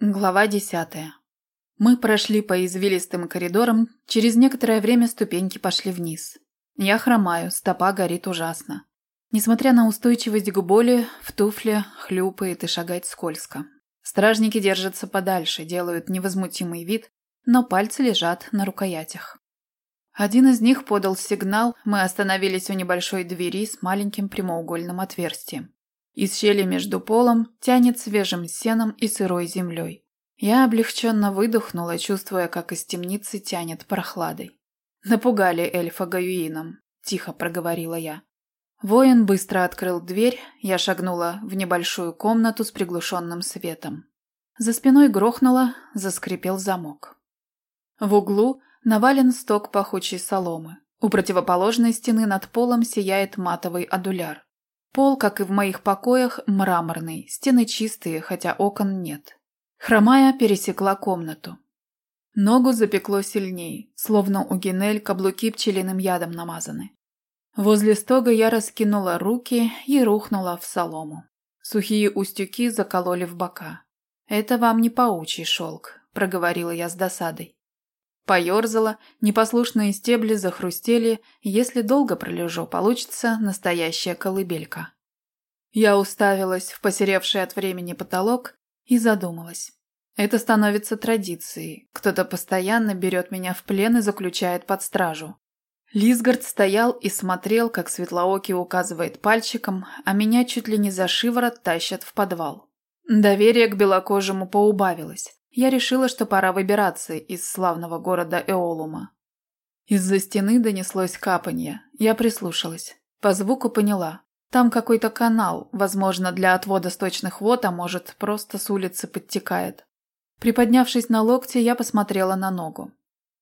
Глава десятая. Мы прошли по извилистым коридорам, через некоторое время ступеньки пошли вниз. Я хромаю, стопа горит ужасно. Несмотря на устойчивость к боли, в туфле хлюпает и шагать скользко. Стражники держатся подальше, делают невозмутимый вид, но пальцы лежат на рукоятях. Один из них подал сигнал, мы остановились у небольшой двери с маленьким прямоугольным отверстием. Из щели между полом тянет свежим сеном и сырой землей. Я облегченно выдохнула, чувствуя, как из темницы тянет прохладой. «Напугали эльфа Гаюином», – тихо проговорила я. Воин быстро открыл дверь, я шагнула в небольшую комнату с приглушенным светом. За спиной грохнуло, заскрипел замок. В углу навален сток пахучей соломы. У противоположной стены над полом сияет матовый адуляр. Пол, как и в моих покоях, мраморный, стены чистые, хотя окон нет. Хромая пересекла комнату. Ногу запекло сильней, словно у Генель каблуки пчелиным ядом намазаны. Возле стога я раскинула руки и рухнула в солому. Сухие устюки закололи в бока. «Это вам не паучий шелк», — проговорила я с досадой. Поёрзала, непослушные стебли захрустели, если долго пролежу, получится настоящая колыбелька. Я уставилась в посеревший от времени потолок и задумалась. Это становится традицией. Кто-то постоянно берет меня в плен и заключает под стражу. Лисгард стоял и смотрел, как Светлоокий указывает пальчиком, а меня чуть ли не за шиворот тащат в подвал. Доверие к белокожему поубавилось я решила, что пора выбираться из славного города Эолума. Из-за стены донеслось капанье. Я прислушалась. По звуку поняла. Там какой-то канал, возможно, для отвода сточных вод, а может, просто с улицы подтекает. Приподнявшись на локте, я посмотрела на ногу.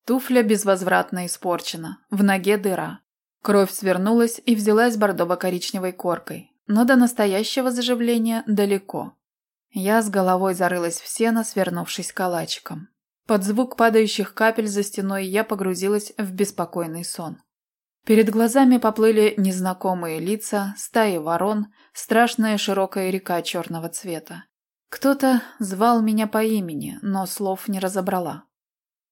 Туфля безвозвратно испорчена, в ноге дыра. Кровь свернулась и взялась бордово-коричневой коркой, но до настоящего заживления далеко. Я с головой зарылась в сено, свернувшись калачиком. Под звук падающих капель за стеной я погрузилась в беспокойный сон. Перед глазами поплыли незнакомые лица, стаи ворон, страшная широкая река черного цвета. Кто-то звал меня по имени, но слов не разобрала.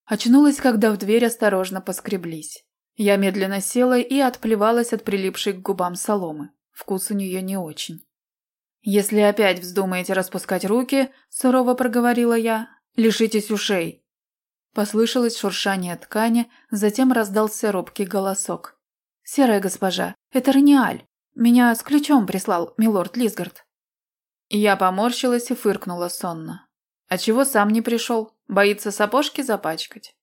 Очнулась, когда в дверь осторожно поскреблись. Я медленно села и отплевалась от прилипшей к губам соломы. Вкус у нее не очень. «Если опять вздумаете распускать руки», – сурово проговорила я, – «лишитесь ушей». Послышалось шуршание ткани, затем раздался робкий голосок. «Серая госпожа, это Раниаль. Меня с ключом прислал милорд Лисгард». Я поморщилась и фыркнула сонно. «А чего сам не пришел? Боится сапожки запачкать?»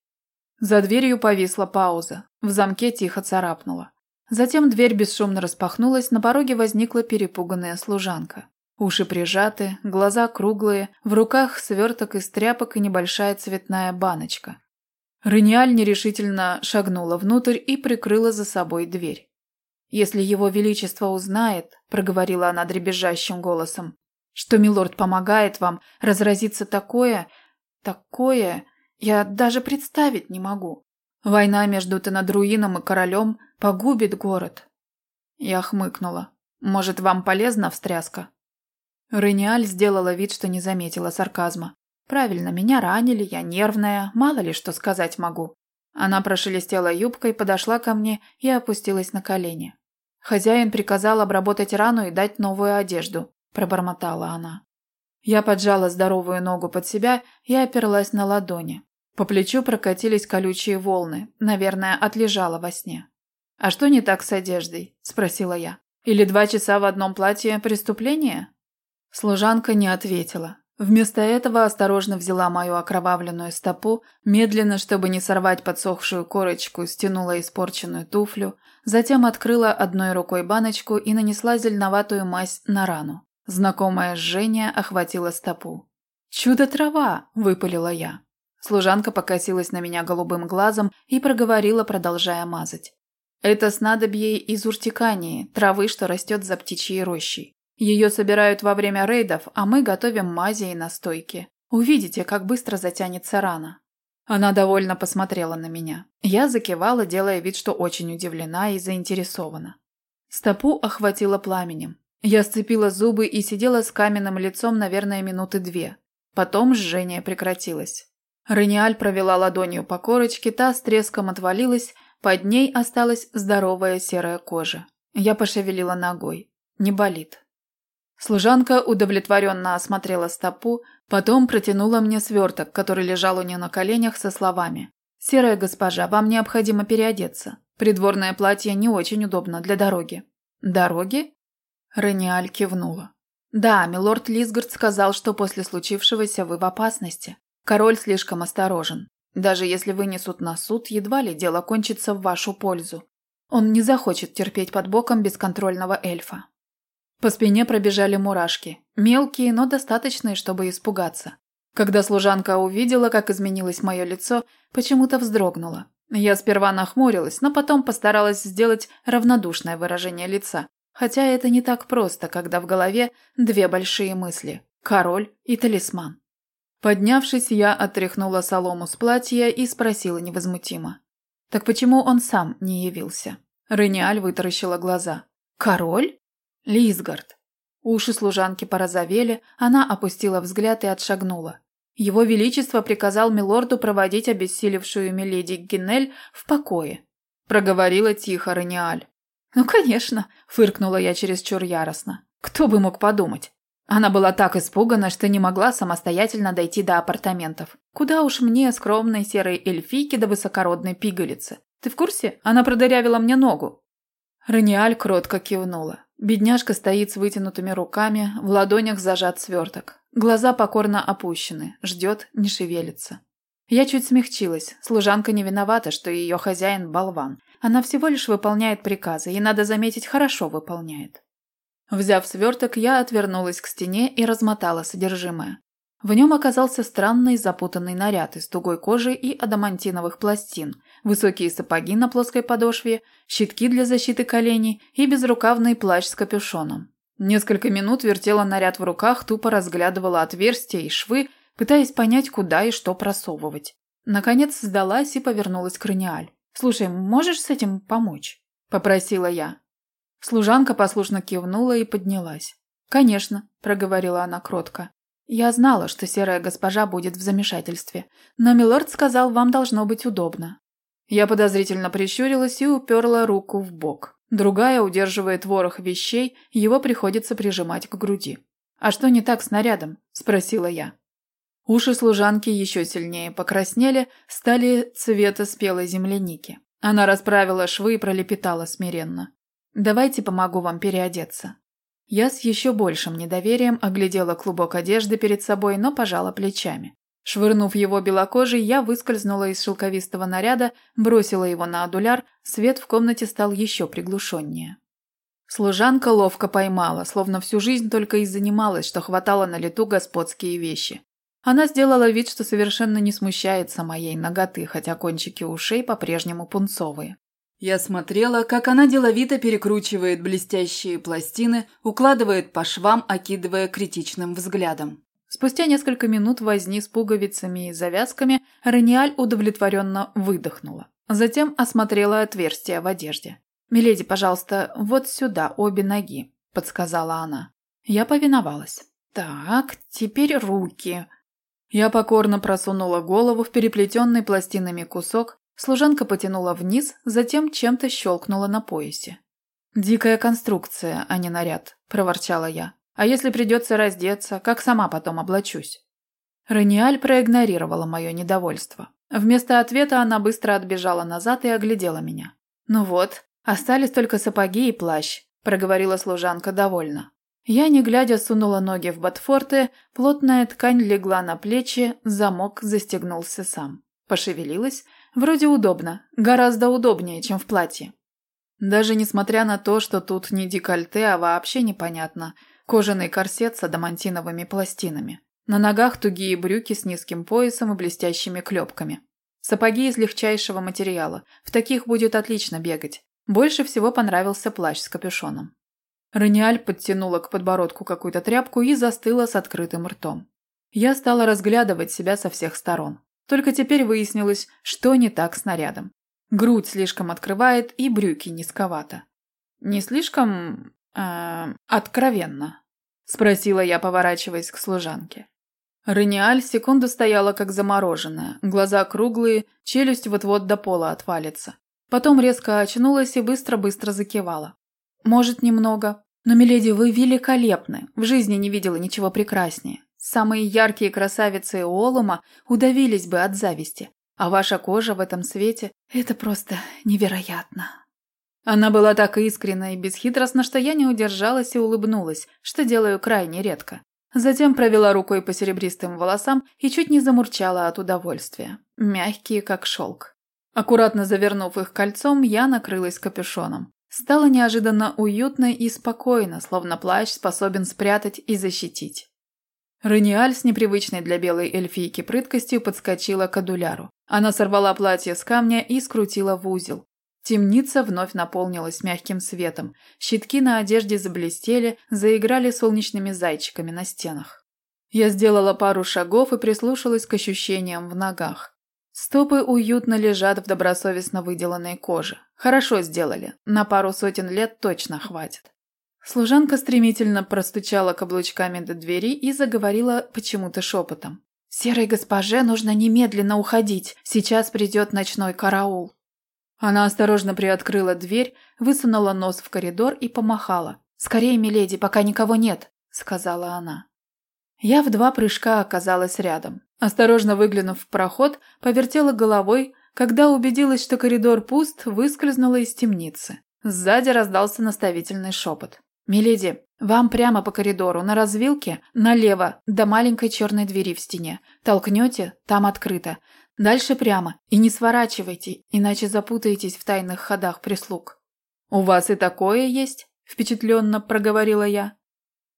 За дверью повисла пауза. В замке тихо царапнуло. Затем дверь бесшумно распахнулась, на пороге возникла перепуганная служанка. Уши прижаты, глаза круглые, в руках сверток из тряпок и небольшая цветная баночка. Рыниаль нерешительно шагнула внутрь и прикрыла за собой дверь. «Если его величество узнает», — проговорила она дребезжащим голосом, «что милорд помогает вам, разразится такое, такое, я даже представить не могу. Война между Тенадруином и королем погубит город. Я хмыкнула. Может, вам полезна встряска? Рениаль сделала вид, что не заметила сарказма. Правильно, меня ранили, я нервная, мало ли что сказать могу. Она прошелестела юбкой, подошла ко мне и опустилась на колени. Хозяин приказал обработать рану и дать новую одежду, пробормотала она. Я поджала здоровую ногу под себя и оперлась на ладони. По плечу прокатились колючие волны. Наверное, отлежала во сне. «А что не так с одеждой?» – спросила я. «Или два часа в одном платье – преступление?» Служанка не ответила. Вместо этого осторожно взяла мою окровавленную стопу, медленно, чтобы не сорвать подсохшую корочку, стянула испорченную туфлю, затем открыла одной рукой баночку и нанесла зеленоватую мазь на рану. Знакомое жжение охватило стопу. «Чудо-трава!» – выпалила я. Служанка покосилась на меня голубым глазом и проговорила, продолжая мазать. «Это снадобье из уртикании, травы, что растет за птичьей рощей. Ее собирают во время рейдов, а мы готовим мази и настойки. Увидите, как быстро затянется рана». Она довольно посмотрела на меня. Я закивала, делая вид, что очень удивлена и заинтересована. Стопу охватило пламенем. Я сцепила зубы и сидела с каменным лицом, наверное, минуты две. Потом жжение прекратилось. Рениаль провела ладонью по корочке, та с треском отвалилась, под ней осталась здоровая серая кожа. Я пошевелила ногой. Не болит. Служанка удовлетворенно осмотрела стопу, потом протянула мне сверток, который лежал у нее на коленях со словами. «Серая госпожа, вам необходимо переодеться. Придворное платье не очень удобно для дороги». «Дороги?» Рениаль кивнула. «Да, милорд Лисгард сказал, что после случившегося вы в опасности. Король слишком осторожен. Даже если вынесут на суд, едва ли дело кончится в вашу пользу. Он не захочет терпеть под боком бесконтрольного эльфа». По спине пробежали мурашки. Мелкие, но достаточные, чтобы испугаться. Когда служанка увидела, как изменилось мое лицо, почему-то вздрогнула. Я сперва нахмурилась, но потом постаралась сделать равнодушное выражение лица, Хотя это не так просто, когда в голове две большие мысли – король и талисман. Поднявшись, я отряхнула солому с платья и спросила невозмутимо. «Так почему он сам не явился?» Рениаль вытаращила глаза. «Король?» «Лисгард». Уши служанки порозовели, она опустила взгляд и отшагнула. Его Величество приказал милорду проводить обессилевшую миледи Гинель в покое. Проговорила тихо Рениаль. «Ну, конечно», – фыркнула я чересчур яростно. «Кто бы мог подумать?» Она была так испугана, что не могла самостоятельно дойти до апартаментов. Куда уж мне, скромной серой эльфийке до высокородной пигалицы. Ты в курсе? Она продырявила мне ногу. Раниаль кротко кивнула. Бедняжка стоит с вытянутыми руками, в ладонях зажат сверток. Глаза покорно опущены, ждет, не шевелится. Я чуть смягчилась. Служанка не виновата, что ее хозяин – болван. Она всего лишь выполняет приказы, и, надо заметить, хорошо выполняет. Взяв сверток, я отвернулась к стене и размотала содержимое. В нем оказался странный запутанный наряд из тугой кожи и адамантиновых пластин, высокие сапоги на плоской подошве, щитки для защиты коленей и безрукавный плащ с капюшоном. Несколько минут вертела наряд в руках, тупо разглядывала отверстия и швы, пытаясь понять, куда и что просовывать. Наконец сдалась и повернулась к Раниаль. «Слушай, можешь с этим помочь?» – попросила я. Служанка послушно кивнула и поднялась. «Конечно», – проговорила она кротко. «Я знала, что серая госпожа будет в замешательстве, но милорд сказал, вам должно быть удобно». Я подозрительно прищурилась и уперла руку в бок. Другая удерживает ворох вещей, его приходится прижимать к груди. «А что не так с нарядом?» – спросила я. Уши служанки еще сильнее покраснели, стали цвета спелой земляники. Она расправила швы и пролепетала смиренно. «Давайте помогу вам переодеться». Я с еще большим недоверием оглядела клубок одежды перед собой, но пожала плечами. Швырнув его белокожий, я выскользнула из шелковистого наряда, бросила его на адуляр, свет в комнате стал еще приглушеннее. Служанка ловко поймала, словно всю жизнь только и занималась, что хватала на лету господские вещи. Она сделала вид, что совершенно не смущается моей ноготы, хотя кончики ушей по-прежнему пунцовые. Я смотрела, как она деловито перекручивает блестящие пластины, укладывает по швам, окидывая критичным взглядом. Спустя несколько минут возни с пуговицами и завязками Рениаль удовлетворенно выдохнула. Затем осмотрела отверстия в одежде. «Миледи, пожалуйста, вот сюда обе ноги», – подсказала она. Я повиновалась. «Так, теперь руки», я покорно просунула голову в переплетенный пластинами кусок, служанка потянула вниз, затем чем-то щелкнула на поясе. «Дикая конструкция, а не наряд», – проворчала я. «А если придется раздеться, как сама потом облачусь?» Раниаль проигнорировала мое недовольство. Вместо ответа она быстро отбежала назад и оглядела меня. «Ну вот, остались только сапоги и плащ», – проговорила служанка довольно. Я, не глядя, сунула ноги в ботфорты, плотная ткань легла на плечи, замок застегнулся сам. Пошевелилась. Вроде удобно, гораздо удобнее, чем в платье. Даже несмотря на то, что тут не декольте, а вообще непонятно. Кожаный корсет с адамантиновыми пластинами. На ногах тугие брюки с низким поясом и блестящими клепками. Сапоги из легчайшего материала. В таких будет отлично бегать. Больше всего понравился плащ с капюшоном. Раниаль подтянула к подбородку какую-то тряпку и застыла с открытым ртом. Я стала разглядывать себя со всех сторон. Только теперь выяснилось, что не так с нарядом. Грудь слишком открывает и брюки низковато. Не слишком... Э, откровенно? Спросила я, поворачиваясь к служанке. Рениаль секунду стояла как замороженная, глаза круглые, челюсть вот-вот до пола отвалится. Потом резко очнулась и быстро-быстро закивала. «Может, немного. Но, миледи, вы великолепны. В жизни не видела ничего прекраснее. Самые яркие красавицы Олума удавились бы от зависти. А ваша кожа в этом свете – это просто невероятно». Она была так искренна и бесхитростна, что я не удержалась и улыбнулась, что делаю крайне редко. Затем провела рукой по серебристым волосам и чуть не замурчала от удовольствия. Мягкие, как шелк. Аккуратно завернув их кольцом, я накрылась капюшоном. Стало неожиданно уютно и спокойно, словно плащ способен спрятать и защитить. Рениаль с непривычной для белой эльфийки прыткостью подскочила к адуляру. Она сорвала платье с камня и скрутила в узел. Темница вновь наполнилась мягким светом. Щитки на одежде заблестели, заиграли солнечными зайчиками на стенах. Я сделала пару шагов и прислушалась к ощущениям в ногах. Стопы уютно лежат в добросовестно выделанной коже. Хорошо сделали. На пару сотен лет точно хватит. Служанка стремительно простучала каблучками до двери и заговорила почему-то шепотом. «Серой госпоже нужно немедленно уходить. Сейчас придет ночной караул». Она осторожно приоткрыла дверь, высунула нос в коридор и помахала. «Скорее, миледи, пока никого нет», — сказала она. Я в два прыжка оказалась рядом. Осторожно выглянув в проход, повертела головой, когда убедилась, что коридор пуст, выскользнула из темницы. Сзади раздался наставительный шепот. «Миледи, вам прямо по коридору, на развилке, налево, до маленькой черной двери в стене. Толкнете, там открыто. Дальше прямо. И не сворачивайте, иначе запутаетесь в тайных ходах прислуг. «У вас и такое есть?» – впечатленно проговорила я.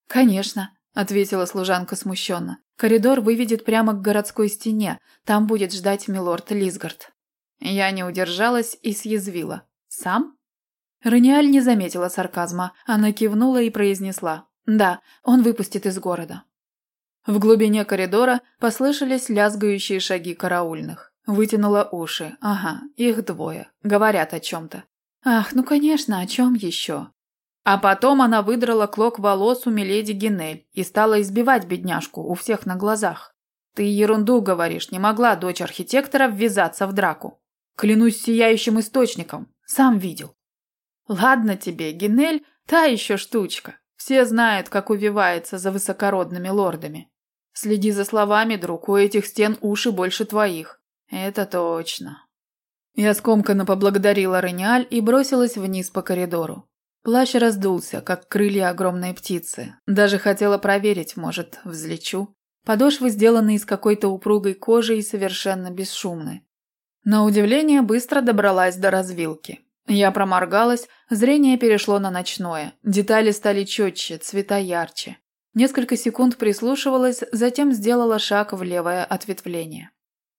«Конечно», – ответила служанка смущенно. «Коридор выведет прямо к городской стене. Там будет ждать милорд Лисгард». Я не удержалась и съязвила. «Сам?» Раниаль не заметила сарказма. Она кивнула и произнесла. «Да, он выпустит из города». В глубине коридора послышались лязгающие шаги караульных. Вытянула уши. Ага, их двое. Говорят о чем-то. Ах, ну конечно, о чем еще? А потом она выдрала клок волос у миледи Генель и стала избивать бедняжку у всех на глазах. Ты ерунду говоришь, не могла дочь архитектора ввязаться в драку. Клянусь сияющим источником, сам видел. Ладно тебе, Генель, та еще штучка. Все знают, как увивается за высокородными лордами. Следи за словами, друг, у этих стен уши больше твоих. Это точно. Я скомканно поблагодарила Рениаль и бросилась вниз по коридору. Плащ раздулся, как крылья огромной птицы. Даже хотела проверить, может, взлечу. Подошвы сделаны из какой-то упругой кожи и совершенно бесшумны. На удивление быстро добралась до развилки. Я проморгалась, зрение перешло на ночное. Детали стали четче, цвета ярче. Несколько секунд прислушивалась, затем сделала шаг в левое ответвление.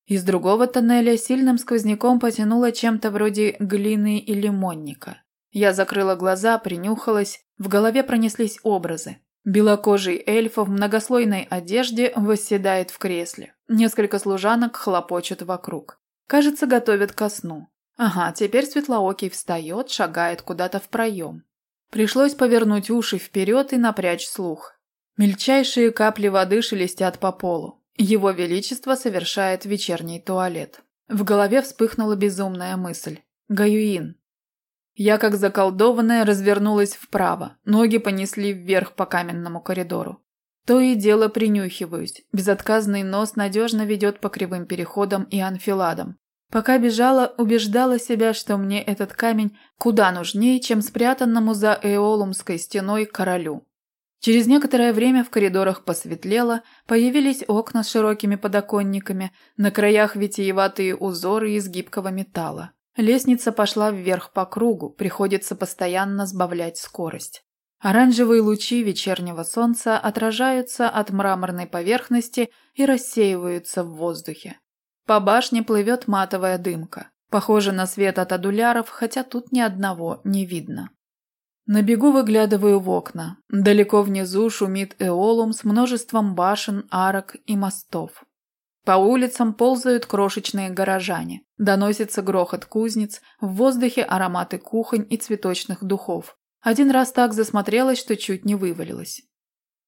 Из другого тоннеля сильным сквозняком потянуло чем-то вроде глины и лимонника. Я закрыла глаза, принюхалась, в голове пронеслись образы. Белокожий эльф в многослойной одежде восседает в кресле. Несколько служанок хлопочут вокруг. Кажется, готовят ко сну. Ага, теперь Светлоокий встает, шагает куда-то в проем. Пришлось повернуть уши вперед и напрячь слух. Мельчайшие капли воды шелестят по полу. Его Величество совершает вечерний туалет. В голове вспыхнула безумная мысль. Гаюин. Я, как заколдованная, развернулась вправо. Ноги понесли вверх по каменному коридору. То и дело принюхиваюсь. Безотказный нос надежно ведет по кривым переходам и анфиладам. Пока бежала, убеждала себя, что мне этот камень куда нужнее, чем спрятанному за Эолумской стеной королю. Через некоторое время в коридорах посветлело, появились окна с широкими подоконниками, на краях витиеватые узоры из гибкого металла. Лестница пошла вверх по кругу, приходится постоянно сбавлять скорость. Оранжевые лучи вечернего солнца отражаются от мраморной поверхности и рассеиваются в воздухе. По башне плывет матовая дымка. Похоже на свет от адуляров, хотя тут ни одного не видно. На бегу выглядываю в окна. Далеко внизу шумит эолум с множеством башен, арок и мостов. По улицам ползают крошечные горожане. Доносится грохот кузнец, в воздухе ароматы кухонь и цветочных духов. Один раз так засмотрелась, что чуть не вывалилась.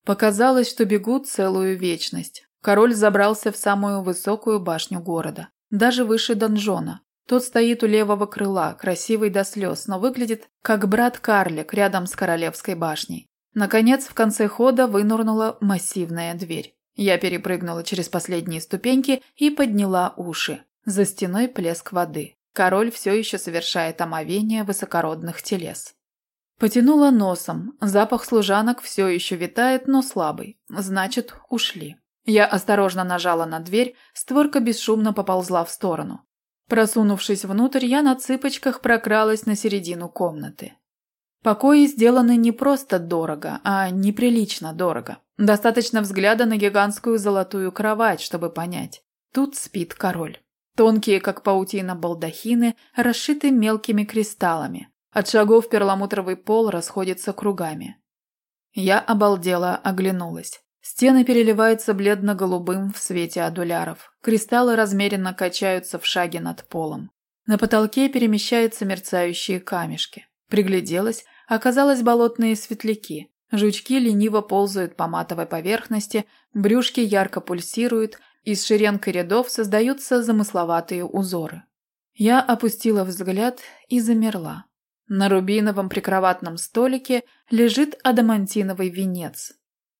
Показалось, что бегут целую вечность. Король забрался в самую высокую башню города, даже выше донжона. Тот стоит у левого крыла, красивый до слез, но выглядит как брат-карлик рядом с королевской башней. Наконец, в конце хода вынурнула массивная дверь. Я перепрыгнула через последние ступеньки и подняла уши. За стеной плеск воды. Король все еще совершает омовение высокородных телес. Потянула носом. Запах служанок все еще витает, но слабый. Значит, ушли. Я осторожно нажала на дверь, створка бесшумно поползла в сторону. Просунувшись внутрь, я на цыпочках прокралась на середину комнаты. Покои сделаны не просто дорого, а неприлично дорого. Достаточно взгляда на гигантскую золотую кровать, чтобы понять. Тут спит король. Тонкие, как паутина, балдахины расшиты мелкими кристаллами. От шагов перламутровый пол расходится кругами. Я обалдела, оглянулась. Стены переливаются бледно-голубым в свете адуляров. Кристаллы размеренно качаются в шаге над полом. На потолке перемещаются мерцающие камешки. Пригляделась, оказалось болотные светляки. Жучки лениво ползают по матовой поверхности, брюшки ярко пульсируют, из шеренг рядов создаются замысловатые узоры. Я опустила взгляд и замерла. На рубиновом прикроватном столике лежит адамантиновый венец.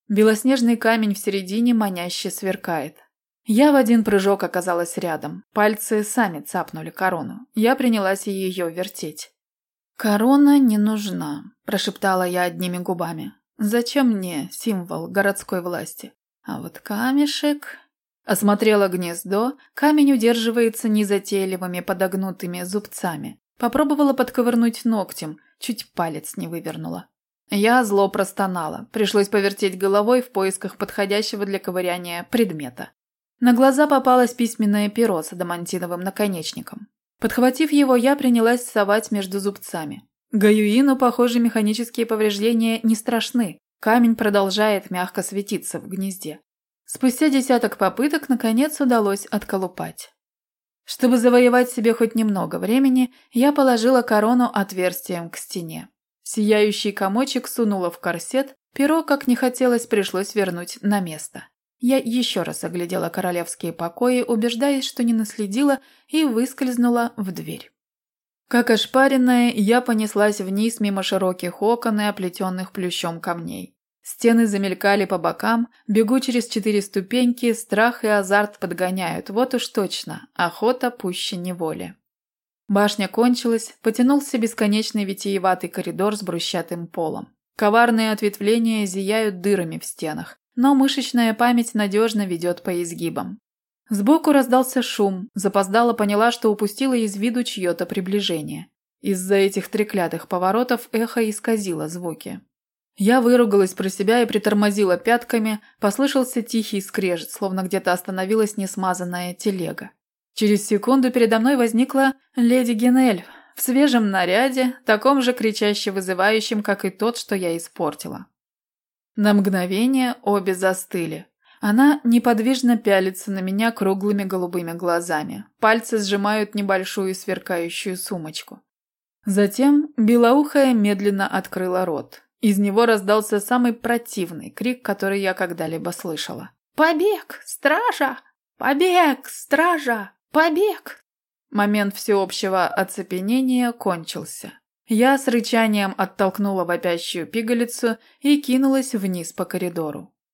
Белоснежный камень в середине маняще сверкает. Я в один прыжок оказалась рядом. Пальцы сами цапнули корону. Я принялась ее вертеть. «Корона не нужна», – прошептала я одними губами. «Зачем мне символ городской власти? А вот камешек...» Осмотрела гнездо, камень удерживается незатейливыми подогнутыми зубцами. Попробовала подковырнуть ногтем, чуть палец не вывернула. Я зло простонала, пришлось повертеть головой в поисках подходящего для ковыряния предмета. На глаза попалось письменное перо с адамантиновым наконечником. Подхватив его, я принялась совать между зубцами. Гаюину, похоже, механические повреждения не страшны. Камень продолжает мягко светиться в гнезде. Спустя десяток попыток, наконец, удалось отколупать. Чтобы завоевать себе хоть немного времени, я положила корону отверстием к стене. Сияющий комочек сунула в корсет, перо, как не хотелось, пришлось вернуть на место. Я еще раз оглядела королевские покои, убеждаясь, что не наследила, и выскользнула в дверь. Как ошпаренная, я понеслась вниз мимо широких окон и оплетенных плющом камней. Стены замелькали по бокам, бегу через четыре ступеньки, страх и азарт подгоняют, вот уж точно, охота пуще неволи. Башня кончилась, потянулся бесконечный витиеватый коридор с брусчатым полом. Коварные ответвления зияют дырами в стенах, но мышечная память надежно ведет по изгибам. Сбоку раздался шум, запоздала поняла, что упустила из виду чье-то приближение. Из-за этих треклятых поворотов эхо исказило звуки. Я выругалась про себя и притормозила пятками, послышался тихий скрежет, словно где-то остановилась несмазанная телега. Через секунду передо мной возникла леди Генель в свежем наряде, таком же кричаще вызывающем, как и тот, что я испортила. На мгновение обе застыли. Она неподвижно пялится на меня круглыми голубыми глазами. Пальцы сжимают небольшую сверкающую сумочку. Затем белоухая медленно открыла рот. Из него раздался самый противный крик, который я когда-либо слышала. «Побег! Стража! Побег! Стража! Побег!» Момент всеобщего оцепенения кончился. Я с рычанием оттолкнула вопящую пигалицу и кинулась вниз по коридору.